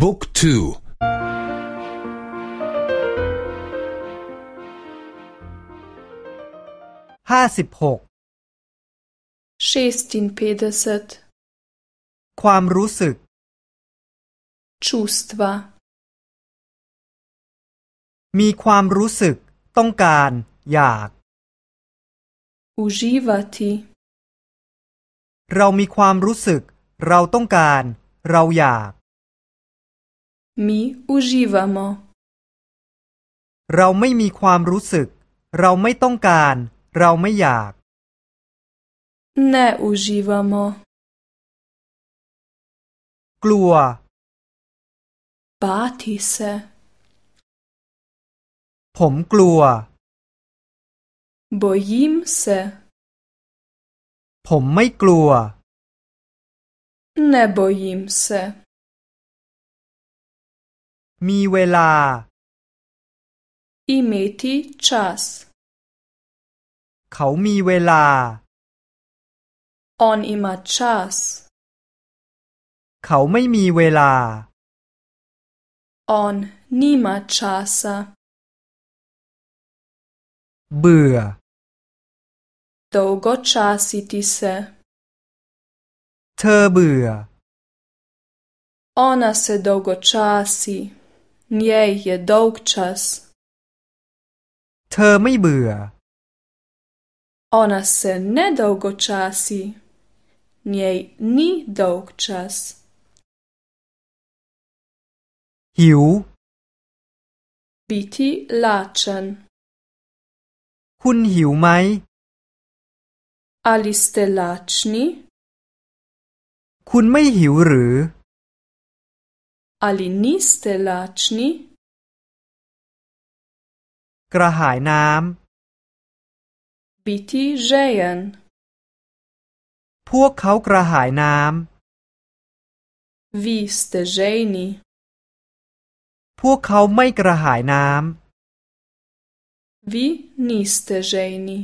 บุ๊กทูห้าสิบหกความรู้สึก čustva มีความรู้สึก ต้องการ อยาก uživati เรามีความรู้สึก เราต้องการ เราอยาก mi uživamo เราไม่มีความรู้สึก เราไม่ต้องการ เราไม่อยาก ne uživamo กลัว bati se ผมกลัว bojim se ผมไม่กลัว ne bojim se มีเวลา imeti čas เขามีเวลา on ima čas เขาไม่มีเวลา on nima časa เบื่อ dolgočasiti se เธอเบื่อ ona se dolgočasi njej je dolg čas เธอไม่เบื่อ ona se ne dolgočasi njej ni dolg čas หิว biti lačen คุณหิวไหม ali ste lačni คุณไม่หิวหรือ ali niste lačni กระหายน้ำ biti žejen พวกเขากระหายน้ำ vi ste žejni พวกเขาไม่กระหายน้ำ Vi niste žejni.